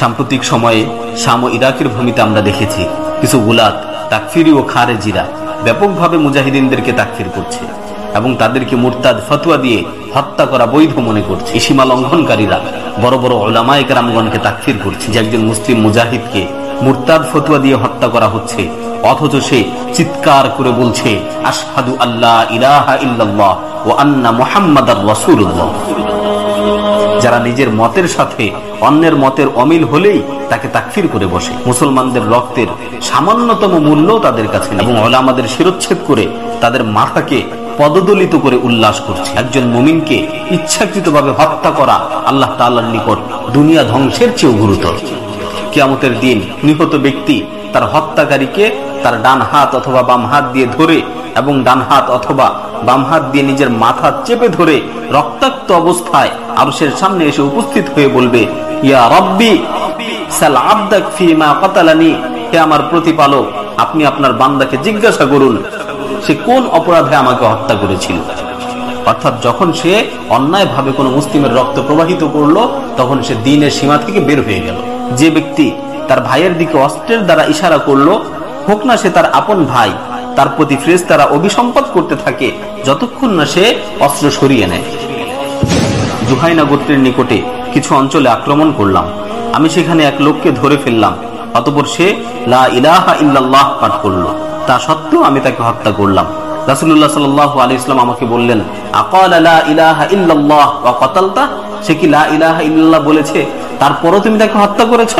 সাম্প্রতিক সময়ে শাম ও ইরাকের ভূমিতে আমরা দেখেছি কিছু গুলাত, তাকফিরি ও খারেজিরা ব্যাপকভাবে মুজাহিদিনদেরকে তাকফির করছে এবং তাদেরকে মুরতাদ ফতুয়া দিয়ে হত্যা করা বৈধ মনে করছে। সীমা লঙ্ঘনকারীরা বড় বড় ওলামায় রামগণকে তাকফির করছে। যে একজন মুসলিম মুজাহিদকে মুরতাদ ফতুয়া দিয়ে হত্যা করা হচ্ছে, অথচ সে চিৎকার করে বলছে, আশহাদু আল্লাহ ইলাহা ইল্লাল্লাহ ও আন্না মুহাম্মাদার রাসূলুল্লাহ। যারা নিজের মতের সাথে অন্যের মতের অমিল হলেই তাকে তাকফির করে বসে। মুসলমানদের রক্তের সামান্যতম মূল্য তাদের কাছে এবং ওলামাদের শিরোচ্ছেদ করে তাদের মাথাকে পদদলিত করে উল্লাস করছে। একজন মুমিনকে ইচ্ছাকৃতভাবে হত্যা করা আল্লাহ তাআলার নিকট দুনিয়া ধ্বংসের চেয়েও গুরুতর। কিয়ামতের দিন নিহত ব্যক্তি তার হত্যাকারীকে তার ডান হাত অথবা বাম হাত দিয়ে ধরে এবং ডান হাত অথবা বাম হাত দিয়ে নিজের মাথা চেপে ধরে রক্তাক্ত অবস্থায় আরশের সামনে এসে উপস্থিত হয়ে বলবে, ইয়া রব্বি আমার প্রতিপালক, আপনি আপনার বান্দাকে জিজ্ঞাসা করুন, সে কোন অপরাধে আমাকে হত্যা করেছিল? অর্থাৎ যখন সে অন্যায় ভাবে কোনো মুসলিমের রক্ত প্রবাহিত করল, তখন সে দিনের সীমা থেকে বের হয়ে গেল। যে ব্যক্তি তার ভাইয়ের দিকে অস্ত্রের দ্বারা ইশারা করল, হোক না সে তার আপন ভাই তার প্রতি ফ্রেজ তারা অভিসম্পদ করতে থাকে, যতক্ষণ না সে অস্ত্র সরিয়ে নেয়। জুহাইনা গোত্রের নিকটে কিছু অঞ্চলে আক্রমণ করলাম। আমি সেখানে এক লোককে ধরে ফেললাম, অতপর সে ইলাহা পাঠ করল। তা সত্ত্বেও আমি তাকে হত্যা করলাম। রাসুল্লাহ সাল আলী ইসলাম আমাকে বললেন সে কি ইলাহা ইল্লাল্লাহ বলেছে? তারপরও তুমি তাকে হত্যা করেছ?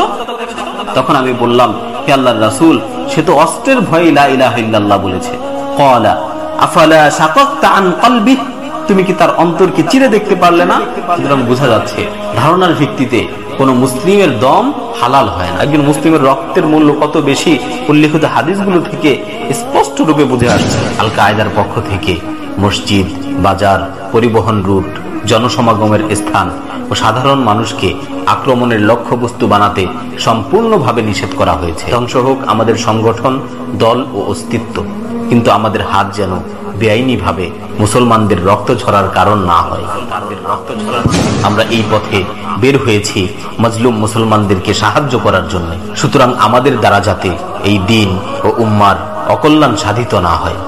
তখন আমি বললাম, হে আল্লাহ রাসূল সে তো অস্ত্রের ভয়ে লা বলেছে। ক্বালা, আফালা তুমি কি তার অন্তরকে চিরে দেখতে পারলে না? সুতরাং বোঝা যাচ্ছে, ধারণার ভিত্তিতে কোন মুসলিমের দম হালাল হয় না। একজন মুসলিমের রক্তের মূল্য কত বেশি উল্লেখিত হাদিসগুলো থেকে স্পষ্ট রূপে বুঝে আসছে আল কায়দার পক্ষ থেকে মসজিদ, বাজার, পরিবহন রুট, জনসমাগমের স্থান ও সাধারণ মানুষকে আক্রমণের লক্ষ্যবস্তু বানাতে সম্পূর্ণভাবে নিষেধ করা হয়েছে। ধ্বংস হোক আমাদের সংগঠন, দল ও অস্তিত্ব, কিন্তু আমাদের হাত যেন বেআইনি ভাবে মুসলমানদের রক্ত ঝরার কারণ না হয়। আমরা এই পথে বের হয়েছি মজলুম মুসলমানদেরকে সাহায্য করার জন্য। সুতরাং আমাদের দ্বারা যাতে এই দিন ও উম্মার অকল্যাণ সাধিত না হয়।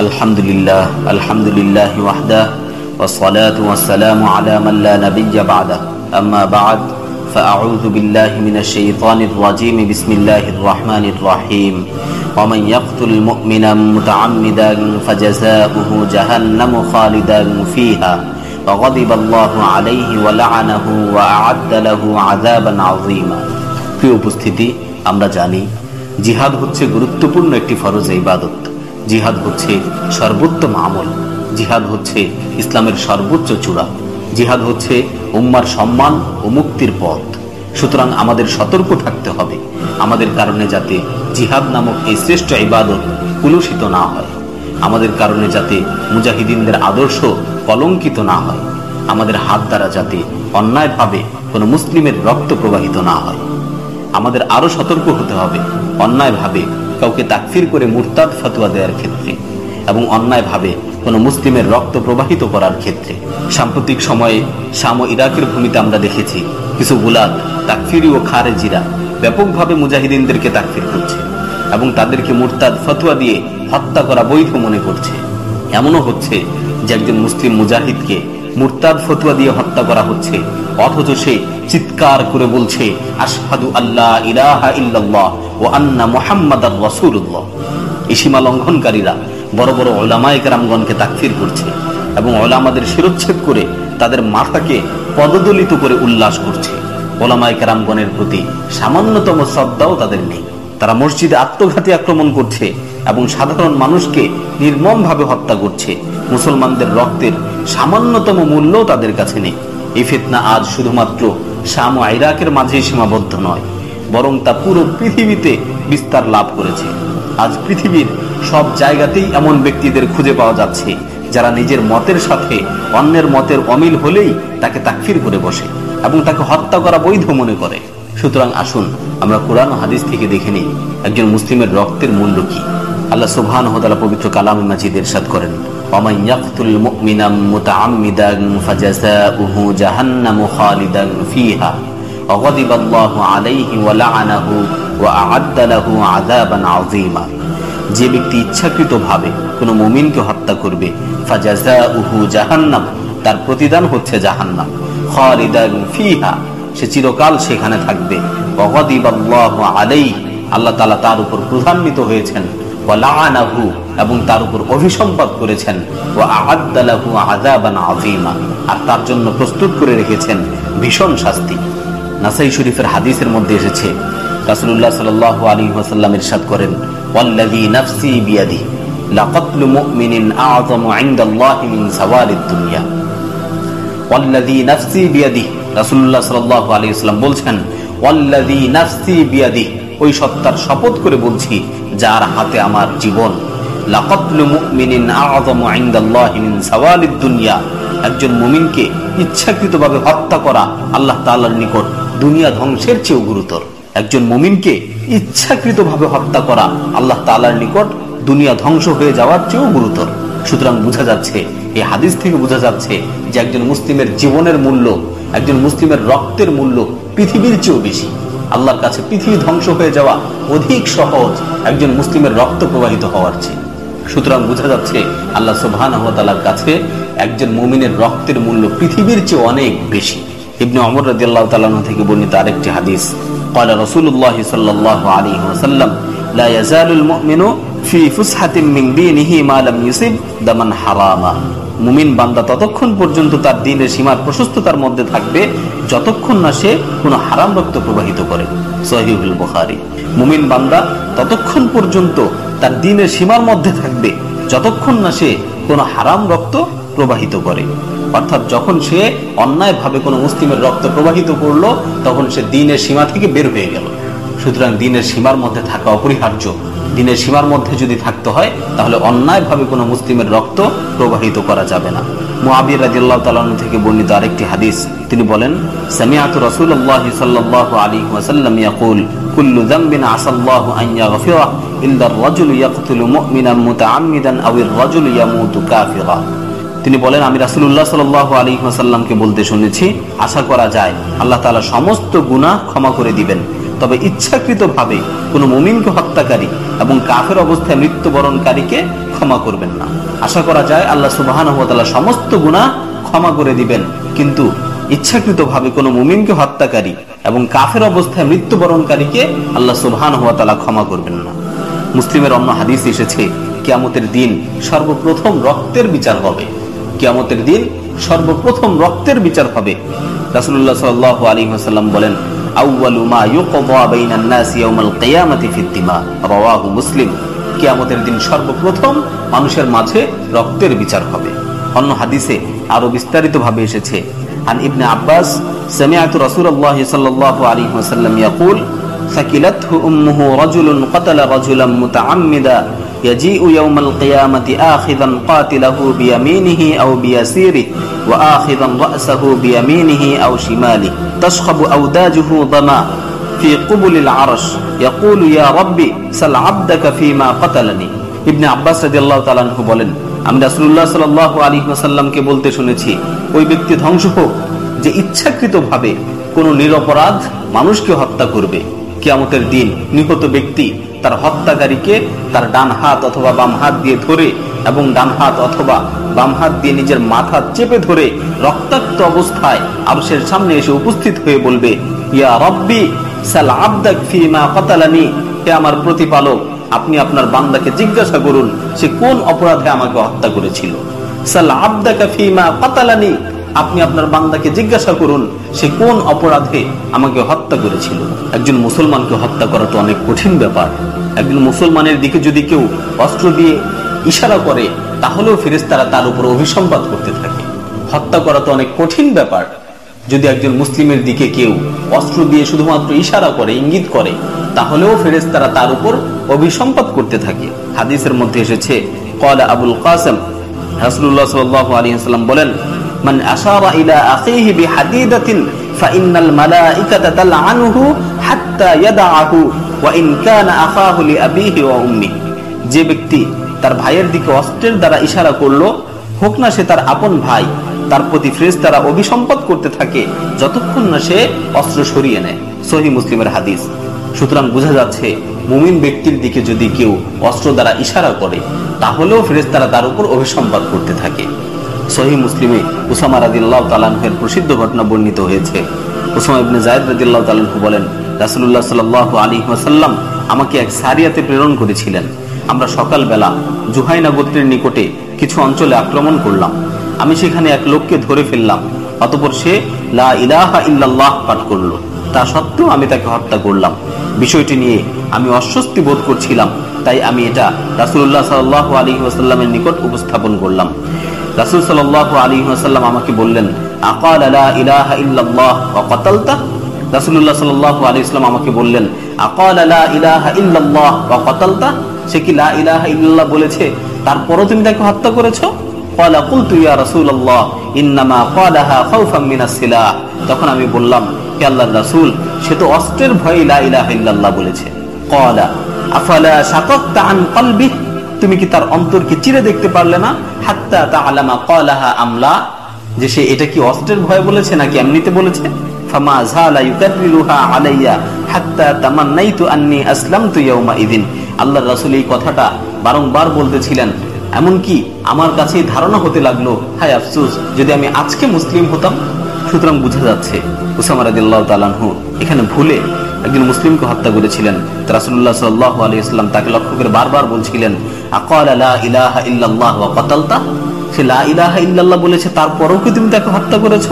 الحمد لله الحمد لله وحده والصلاة والسلام على من لا نبي بعده أما بعد فأعوذ بالله من الشيطان الرجيم بسم الله الرحمن الرحيم ومن يقتل مؤمنا متعمدا فجزاؤه جهنم خالدا فيها وغضب الله عليه ولعنه وأعد له عذابا عظيما প্রিয় উপস্থিতি আমরা জানি জিহাদ হচ্ছে গুরুত্বপূর্ণ একটি ফরজ ইবাদত জিহাদ হচ্ছে সর্বোত্তম আমল। জিহাদ হচ্ছে ইসলামের সর্বোচ্চ চূড়া। জিহাদ হচ্ছে উম্মার সম্মান ও মুক্তির পথ। সুতরাং আমাদের সতর্ক থাকতে হবে। আমাদের কারণে যাতে জিহাদ নামক এই শ্রেষ্ঠ ইবাদত কুলুষিত না হয়। আমাদের কারণে যাতে মুজাহিদিনদের আদর্শ কলঙ্কিত না হয়। আমাদের হাত দ্বারা যাতে অন্যায়ভাবে কোনো মুসলিমের রক্ত প্রবাহিত না হয়। আমাদের আরও সতর্ক হতে হবে। অন্যায়ভাবে কাউকে তাকফির করে মুরতাদ ফতুয়া দেওয়ার ক্ষেত্রে এবং অন্যায়ভাবে কোনো মুসলিমের রক্ত প্রবাহিত করার ক্ষেত্রে। সাম্প্রতিক সময়ে শাম ও ইরাকের ভূমিতে আমরা দেখেছি কিছু গুলাত তাকফিরি ও খারেজিরা ব্যাপকভাবে মুজাহিদিনদেরকে তাকফির করছে এবং তাদেরকে মুরতাদ ফতুয়া দিয়ে হত্যা করা বৈধ মনে করছে। এমনও হচ্ছে যে একজন মুসলিম মুজাহিদকে মুরতাদ ফতুয়া দিয়ে হত্যা করা হচ্ছে। অথচ সে চিৎকার করে বলছে, আশহাদু আল্লাহ ইলাহা ইল্লাল্লাহ ও আন্না মুহাম্মাদার রাসূলুল্লাহ। এই সীমা লঙ্ঘনকারীরা বড় বড় ওলামায়ে কেরামগণকে তাকফির করছে এবং ওলামাদের শিরোচ্ছেদ করে তাদের মাথাকে পদদলিত করে উল্লাস করছে। ওলামায়ে কেরামগণের প্রতি সামান্যতম শ্রদ্ধাও তাদের নেই। তারা মসজিদে আত্মঘাতী আক্রমণ করছে এবং সাধারণ মানুষকে নির্মমভাবে হত্যা করছে। মুসলমানদের রক্তের সামান্যতম মূল্য তাদের কাছে নেই। এই ফিতনা আজ শুধুমাত্র শাম ও ইরাকের মাঝেই সীমাবদ্ধ নয়, বরং তা পুরো পৃথিবীতে বিস্তার লাভ করেছে। আজ পৃথিবীর সব জায়গাতেই এমন ব্যক্তিদের খুঁজে পাওয়া যাচ্ছে, যারা নিজের মতের সাথে অন্যের মতের অমিল হলেই তাকে তাকফির করে বসে এবং তাকে হত্যা করা বৈধ মনে করে। সুতরাং আসুন আমরা কোরআন ও হাদিস থেকে দেখে নিই একজন মুসলিমের রক্তের মূল্য কি আল্লাহ সুবহান হতালা পবিত্র কালাম মাজিদ এরশাদ করেন ومن يقتل مؤمنا متعمدا فجزاؤه جهنم خالدا فيها وغضب الله عليه ولعنه وأعد له عذابا عظيما যে ব্যক্তি ইচ্ছাকৃতভাবে কোনো মুমিনকে হত্যা করবে ফাজাজাউহু জাহান্নাম তার প্রতিদান হচ্ছে জাহান্নাম খালিদান ফিহা সে চিরকাল সেখানে থাকবে। আলাইহি, আল্লাহ তাআলা তার উপর প্রধান্বিত হয়েছেন। এবং তার উপর অভিসম্পাদ করেছেন। আর তার জন্য প্রস্তুত করে রেখেছেন ভীষণ শাস্তি। নাসাই শরীফের হাদিসের মধ্যে এসেছে, রাসূলুল্লাহ সাল্লাল্লাহু আলাইহি ওয়াসাল্লাম ইরশাদ করেন, ওয়াল্লাযী নাফসি মিন দুনিয়া। নাফসি রাসূলুল্লাহ সাল্লাল্লাহু আলাইহি ওয়াসাল্লাম বলছেন, ওয়াল্লাযী নাফসি বিয়াদি ওই সত্তার শপথ করে বলছি, যার হাতে আমার জীবন। একজন মুমিনকে ইচ্ছাকৃতভাবে হত্যা করা আল্লাহ তাআলার নিকট দুনিয়া ধ্বংসের চেয়েও গুরুতর। একজন মুমিনকে ইচ্ছাকৃতভাবে হত্যা করা আল্লাহ তাআলার নিকট দুনিয়া ধ্বংস হয়ে যাওয়ার চেয়েও গুরুতর। সুতরাং বোঝা যাচ্ছে, এই হাদিস থেকে বোঝা যাচ্ছে যে একজন মুসলিমের জীবনের মূল্য একজন মুসলিমের রক্তের মূল্য পৃথিবীর চেয়েও বেশি আল্লাহর কাছে পৃথিবী ধ্বংস হয়ে যাওয়া অধিক সহজ একজন মুসলিমের রক্ত প্রবাহিত হওয়ার চেয়ে সুতরাং বোঝা যাচ্ছে আল্লাহ সুবহান কাছে একজন মুমিনের রক্তের মূল্য পৃথিবীর চেয়ে অনেক বেশি ইবনে অমর রাদিয়াল্লাহু তাআলা থেকে বর্ণিত আরেকটি হাদিস قال رسول الله صلى الله عليه وسلم لا يزال المؤمن في فسحة من دينه ما لم يصب دما حراما মুমিন বান্দা ততক্ষণ পর্যন্ত তার দিনের সীমার প্রশস্ততার মধ্যে থাকবে, যতক্ষণ না সে কোনো হারাম রক্ত প্রবাহিত করে। সহিহুল বুখারী। মুমিন বান্দা ততক্ষণ পর্যন্ত তার দিনের সীমার মধ্যে থাকবে, যতক্ষণ না সে কোনো হারাম রক্ত প্রবাহিত করে। অর্থাৎ যখন সে অন্যায়ভাবে কোনো মুসলিমের রক্ত প্রবাহিত করল, তখন সে দিনের সীমা থেকে বের হয়ে গেল। সুতরাং দিনের সীমার মধ্যে থাকা অপরিহার্য। দিনের সীমার মধ্যে যদি থাকতে হয়, তাহলে অন্যায়ভাবে কোনো মুসলিমের রক্ত প্রবাহিত করা যাবে না। মুআবির রাদিয়াল্লাহু তাআলা থেকে বর্ণিত আরেকটি হাদিস। তিনি বলেন, সামিআতু রাসূলুল্লাহ সাল্লাল্লাহু আলাইহি ওয়াসাল্লাম ইয়াকুল, কুল্লু যামবিন আসাল্লাহু আন ইয়াগফিরা ইল্লা আর-রাজুল ইয়াকতুলু মুমিনান মুতাআম্মিদান আও আর-রাজুল ইয়ামুতু কাফিরা. তিনি বলেন, আমি রাসুল্লাহ সাল আলী ওয়াসাল্লামকে বলতে শুনেছি, আশা করা যায়, আল্লাহ তালা সমস্ত গুনাহ ক্ষমা করে দিবেন। তবে ইচ্ছাকৃতভাবে কোনো মুমিনকে হত্যাকারী এবং কাফের অবস্থায় মৃত্যুবরণকারীকে ক্ষমা করবেন না। আশা করা যায় আল্লাহ সুবাহান সমস্ত গুণা ক্ষমা করে দিবেন। কিন্তু ইচ্ছাকৃতভাবে কোনো মুমিনকে হত্যাকারী এবং কাফের অবস্থায় মৃত্যুবরণকারীকে আল্লাহ সুবহান হওয়া তালা ক্ষমা করবেন না। মুসলিমের অন্য হাদিস এসেছে, কিয়ামতের দিন সর্বপ্রথম রক্তের বিচার হবে। কিয়ামতের দিন সর্বপ্রথম রক্তের বিচার হবে। রাসুল্লাহ সাল আলী হাসাল্লাম বলেন আউ্বালু মা ইউকদা বাইনান নাস ইয়াউমাল কিয়ামাতি ফিদ-দিমা রাওয়াহু মুসলিম কিয়ামতের দিন সর্বপ্রথম মানুষের মাঝে রক্তের বিচার হবে অন্য হাদিসে আরো বিস্তারিত ভাবে এসেছে عن ابن عباس سمعت رسول الله صلى الله عليه وسلم يقول ثكلته أمه رجل قتل رجلا متعمدا يجيء يوم القيامة آخذا قاتله بيمينه أو بيسيره وآخذا رأسه بيمينه أو شماله تشخب أوداجه ضما في قبل العرش يقول يا ربي سل عبدك فيما قتلني ইবনে আব্বাস রাদিয়াল্লাহু তাআলা আনহু বলেন আমি রাসূলুল্লাহ সাল্লাল্লাহু আলাইহি ওয়াসাল্লামকে বলতে শুনেছি ওই ব্যক্তি ধ্বংস হোক যে ইচ্ছাকৃতভাবে কোনো নিরপরাধ মানুষকে হত্যা করবে কিয়ামতের দিন নিহত ব্যক্তি তার হত্যাকারীকে তার ডান হাত অথবা বাম হাত দিয়ে ধরে এবং ডান হাত অথবা বাম হাত দিয়ে নিজের মাথা চেপে ধরে রক্তাক্ত অবস্থায় আরশের সামনে এসে উপস্থিত হয়ে বলবে, ইয়া রব্বি, সাল আবদাক ফিমা কতালানি হে আমার প্রতিপালক, আপনি আপনার বান্দাকে জিজ্ঞাসা করুন, সে কোন অপরাধে আমাকে হত্যা করেছিল? সাল আবদাকা ফিমা কতালানি আপনি আপনার বান্দাকে জিজ্ঞাসা করুন, সে কোন অপরাধে আমাকে হত্যা করেছিল? একজন মুসলমানকে হত্যা করা তো অনেক কঠিন ব্যাপার। একজন মুসলমানের দিকে যদি কেউ অস্ত্র দিয়ে ইশারা করে, তাহলেও ফেরেস্তারা তার উপর অভিসম্বাদ করতে থাকে। হত্যা করা তো অনেক কঠিন ব্যাপার। যদি একজন মুসলিমের দিকে কেউ অস্ত্র দিয়ে শুধুমাত্র ইশারা করে, ইঙ্গিত করে, তাহলেও ফেরেস্তারা তার উপর অভিসম্পাদ করতে থাকে। হাদিসের মধ্যে এসেছে কলা আবুল কাসেম। হাসরুল্লাহ সাল্লাহ আলী বলেন, মান আশারা ইলা আখিহি মালাইকাতা হাত্তা ইয়াদাহু ওয়া ইন কানা আখাহু ওয়া উম্মি। যে ব্যক্তি তার ভাইয়ের দিকে অস্ত্রের দ্বারা ইশারা করল, হোক না সে তার আপন ভাই, তার প্রতি ফ্রেজ তারা অভিসম্পদ করতে থাকে, যতক্ষণ না সে অস্ত্র সরিয়ে নেয়। সহি মুসলিমের হাদিস। সুতরাং বোঝা যাচ্ছে, মুমিন ব্যক্তির দিকে যদি কেউ অস্ত্র দ্বারা ইশারা করে, তাহলেও ফ্রেজ তারা তার উপর অভিসম্পাদ করতে থাকে। সহি মুসলিমে উসামা রাদিল্লাহ তালানহের প্রসিদ্ধ ঘটনা বর্ণিত হয়েছে। উসামা ইবনে জায়দ রাদিল্লাহ তালানহু বলেন রাসুল্লাহ সাল আলী ওয়াসাল্লাম আমাকে এক সারিয়াতে প্রেরণ করেছিলেন। আমরা সকালবেলা জুহাইনা গোত্রের নিকটে কিছু অঞ্চলে আক্রমণ করলাম। আমি সেখানে এক লোককে ধরে ফেললাম, অতপর সে লা ইলাহা ইল্লাল্লাহ পাঠ করল। তা সত্ত্বেও আমি তাকে হত্যা করলাম। বিষয়টি নিয়ে আমি অস্বস্তি বোধ করছিলাম, তাই আমি এটা রাসুল্লাহ সাল আলী ওয়াসাল্লামের নিকট উপস্থাপন করলাম। রাসুল সাল আলী ওয়াসাল্লাম আমাকে বললেন, আকাল আলা ইলাহা ইল্লাল্লাহ ওয়া কাতালতা? রাসুল্লাহ ইসলাম আমাকে বললেন সে কি বলেছে? তারপরও তুমি তাকে হত্যা করেছ? তখন আমি বললাম আল্লাহ রাসুল, সে তো অস্ত্রের ভয়ে বলেছে। কলা তুমি কি তার অন্তরকে চিরে দেখতে পারলে না? হাত্তা তা আলামা কলাহা আমলা? যে সে এটা কি অস্ত্রের ভয় বলেছে নাকি এমনিতে বলেছে? ফামা জালা আলাইয়া হাত্তা তামান্নাইতু আন্নী আসলামতু আল্লাহর রাসূল এই কথাটা বারংবার বলতেছিলেন। আমার কাছে ধারণা হতে লাগল, হায় আফসুস, যদি আমি আজকে মুসলিম হতাম? সুতরাং বোঝা যাচ্ছে, উসামা এখানে ভুলে একজন মুসলিমকে হত্যা করেছিলেন। রাসুল্লাহ সাল্লাহ তাকে লক্ষ্য করে বারবার বলছিলেন আলা ইলাহা ইল্লাল্লাহ ওয়া কাতালতা? সে লা ইলাহা ইল্লাল্লাহ বলেছে, তারপরেও কি তুমি তাকে হত্যা করেছ?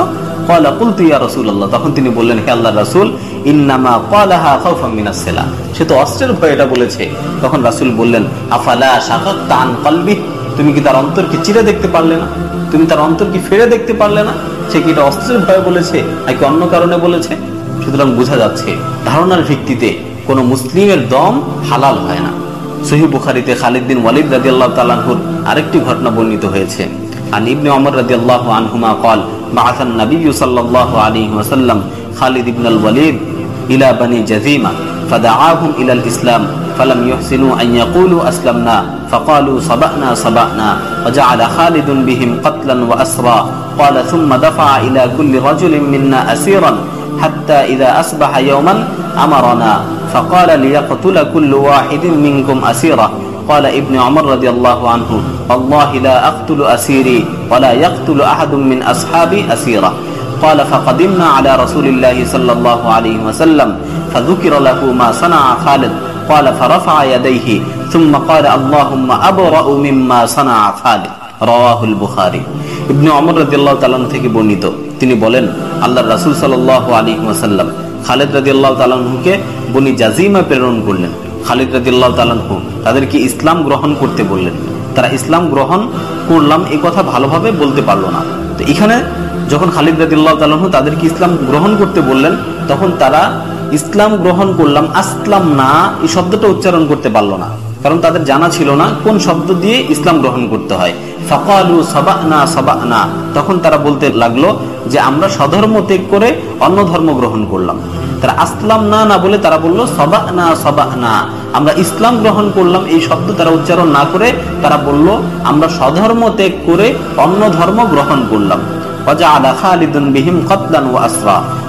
কলা কুলতু ইয়া রাসূলুল্লাহ। তখন তিনি বললেন, হে আল্লাহর রাসূল, ইন্নামা ক্বালাহা খাউফাম মিনাস সিলা সে তো অস্ত্রের ভয়ে এটা বলেছে। তখন রাসূল বললেন, আফালা শাকাক্তা আন কলবি? তুমি কি তার অন্তরকে চিরে দেখতে পারলে না? তুমি তার অন্তরকে ফিরে দেখতে পারলে না? সে কি এটা অস্ত্রের ভয়ে বলেছে, নাকি অন্য কারণে বলেছে? সুতরাং বোঝা যাচ্ছে, ধারণার ভিত্তিতে কোনো মুসলিমের দম হালাল হয় না। সহি বুখারিতে খালিদ বিন ওয়ালিদ রাদিয়াল্লাহু তাআলাহুর আরেকটি ঘটনা বর্ণিত হয়েছে। عن ابن عمر رضي الله عنهما قال بعث النبي صلى الله عليه وسلم خالد بن الوليد إلى بني جذيمة فدعاهم إلى الإسلام فلم يحسنوا أن يقولوا أسلمنا فقالوا صبأنا صبأنا وجعل خالد بهم قتلا وأسرا قال ثم دفع إلى كل رجل منا أسيرا حتى إذا أصبح يوما أمرنا فقال ليقتل كل واحد منكم أسيرا قال ابن عمر رضي الله عنه والله لا أقتل أسيري ولا يقتل أحد من أصحابي أسيرا قال فقدمنا على رسول الله صلى الله عليه وسلم فذكر له ما صنع خالد قال فرفع يديه ثم قال اللهم أبرأ مما صنع خالد رواه البخاري ابن عمر رضي الله تعالى থেকে বর্ণিত তিনি বলেন আল্লাহর রাসূল সাল্লাল্লাহু আলাইহি ওয়াসাল্লাম খালিদ রাদিয়াল্লাহু তাআলাকে বনি জাজিমা প্রেরণ করলেন খালিদ রাজিল্লাহ তালানহু তাদেরকে ইসলাম গ্রহণ করতে বললেন। তারা ইসলাম গ্রহণ করলাম, এ কথা ভালোভাবে বলতে পারল না। তো এখানে যখন খালিদ রাজিল্লাহ তালানহু তাদেরকে ইসলাম গ্রহণ করতে বললেন, তখন তারা ইসলাম গ্রহণ করলাম, আসলাম না, এই শব্দটা উচ্চারণ করতে পারল না। কারণ তাদের জানা ছিল না কোন শব্দ দিয়ে ইসলাম গ্রহণ করতে হয়। ফকালু সবানা সবানা। তখন তারা বলতে লাগল যে, আমরা স্বধর্ম ত্যাগ করে অন্য ধর্ম গ্রহণ করলাম। তারা আসলাম না না বলে তারা বলল সবা না সবা না আমরা ইসলাম গ্রহণ করলাম, এই শব্দ তারা উচ্চারণ না করে তারা বলল, আমরা স্বধর্ম ত্যাগ করে অন্য ধর্ম গ্রহণ করলাম।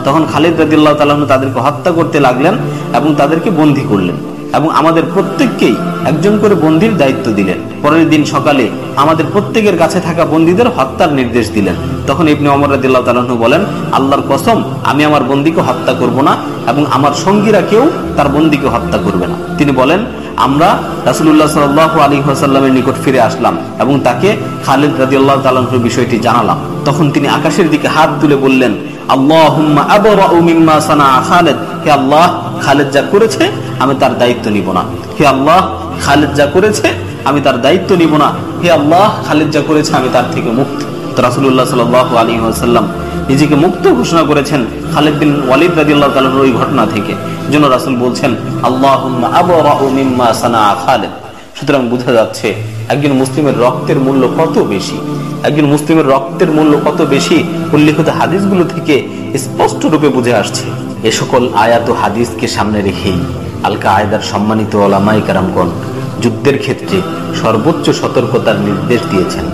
তখন খালিদ রাদিল্লাহ তাদেরকে হত্যা করতে লাগলেন এবং তাদেরকে বন্দী করলেন। এবং আমাদের প্রত্যেককেই একজন করে বন্দির দায়িত্ব দিলেন। পরের দিন সকালে আমাদের প্রত্যেকের কাছে থাকা বন্দীদের হত্যার নির্দেশ দিলেন। তখন ইবনে অমর রাদিল্লাহ তালাহু বলেন, আল্লাহর কসম, আমি আমার বন্দিকে হত্যা করব না এবং আমার সঙ্গীরা কেউ তার বন্দিকে হত্যা করবে না। তিনি বলেন, আমরা রাসুল্লাহ সাল আলী হাসাল্লামের নিকট ফিরে আসলাম এবং তাকে খালিদ রাজি আল্লাহ তালাহুর বিষয়টি জানালাম। তখন তিনি আকাশের দিকে হাত তুলে বললেন আল্লাহ খালেদ। হে আল্লাহ খালেদ যা করেছে, আমি তার দায়িত্ব নিব না। হে আল্লাহ, খালেদ যা করেছে, আমি তার দায়িত্ব নিব না। হে আল্লাহ, খালেদ যা করেছে, আমি তার থেকে মুক্ত। রাসুল্লাহ সাল আলী আসাল্লাম নিজেকে মুক্ত ঘোষণা করেছেন খালেদ বিন ওয়ালিদ রাজিউল্লাহ তালার ওই ঘটনা থেকে জন্য রাসুল বলছেন আল্লাহ খালেদ। সুতরাং বোঝা যাচ্ছে, একজন মুসলিমের রক্তের মূল্য কত বেশি? একজন মুসলিমের রক্তের মূল্য কত বেশি? উল্লেখিত হাদিসগুলো থেকে স্পষ্ট রূপে বুঝে আসছে। এ সকল আয়াত ও হাদিসকে সামনে রেখেই আলকা আয়দার সম্মানিত ওলামাই কারামগণ যুদ্ধের ক্ষেত্রে সর্বোচ্চ সতর্কতার নির্দেশ দিয়েছেন,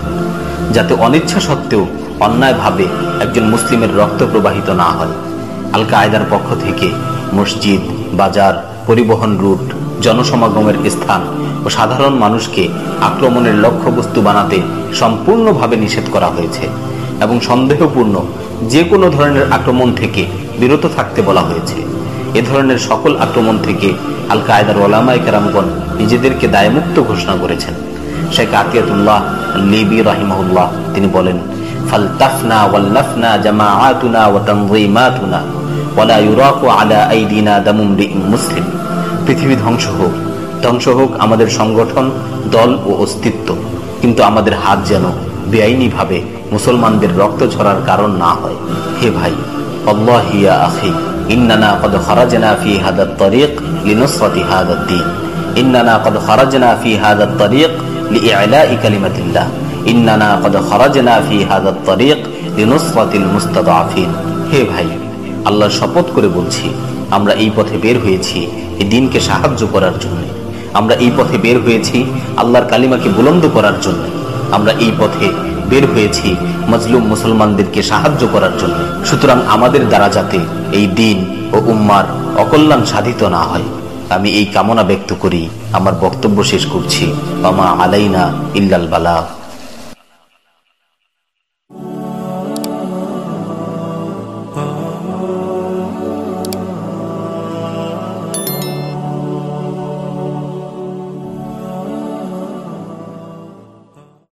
যাতে অনিচ্ছা সত্ত্বেও অন্যায়ভাবে একজন মুসলিমের রক্ত প্রবাহিত না হয়। আল কায়দার পক্ষ থেকে মসজিদ, বাজার, পরিবহন রুট, জনসমাগমের স্থান ও সাধারণ মানুষকে আক্রমণের লক্ষ্যবস্তু বানাতে সম্পূর্ণভাবে নিষেধ করা হয়েছে এবং সন্দেহপূর্ণ যে কোনো ধরনের আক্রমণ থেকে বিরত থাকতে বলা হয়েছে। এ ধরনের সকল আক্রমণ থেকে আল কায়দার ওলামাই কেরামগণ নিজেদেরকে দায়মুক্ত ঘোষণা করেছেন। শেখ আতিয়াতুল্লাহ লিবি রাহিমাহুল্লাহ তিনি বলেন ওয়া ওয়ালা ইউরাকু আলা আইদিনা দামুম মুসলিম। পৃথিবী ধ্বংস হোক ধ্বংস হোক আমাদের সংগঠন, দল ও অস্তিত্ব। কিন্তু আমাদের হাত যেন বেআইনিভাবে মুসলমানদের রক্ত ঝরার কারণ না হয়। হে ভাই আল্লাহ হিয়া আখি। ইন্নানা কদ খরাজনা ফি হাদা তরিক লিনুসরাতি হাদা দ্বীন। ইন্নানা কদ খরাজনা ফি হাদা তরিক লিইলাই কালিমাতিল্লাহ। ইন্নানা কদ খরাজনা ফি হাদা তরিক লিনুসরাতিল মুস্তাদআফিন হে ভাই, আল্লাহর শপথ করে বলছি, আমরা এই পথে বের হয়েছি এই দিনকে সাহায্য করার জন্য। আমরা এই পথে বের হয়েছি আল্লাহর কালিমাকে বুলন্দ করার জন্য। আমরা এই পথে বের হয়েছি মজলুম মুসলমানদেরকে সাহায্য করার জন্য। সুতরাং আমাদের দ্বারা যাতে এই দিন ও উম্মার অকল্যাণ সাধিত না হয়। আমি এই কামনা ব্যক্ত করি। আমার বক্তব্য শেষ করছি। মামা আলাইনা ইল্লাল বালা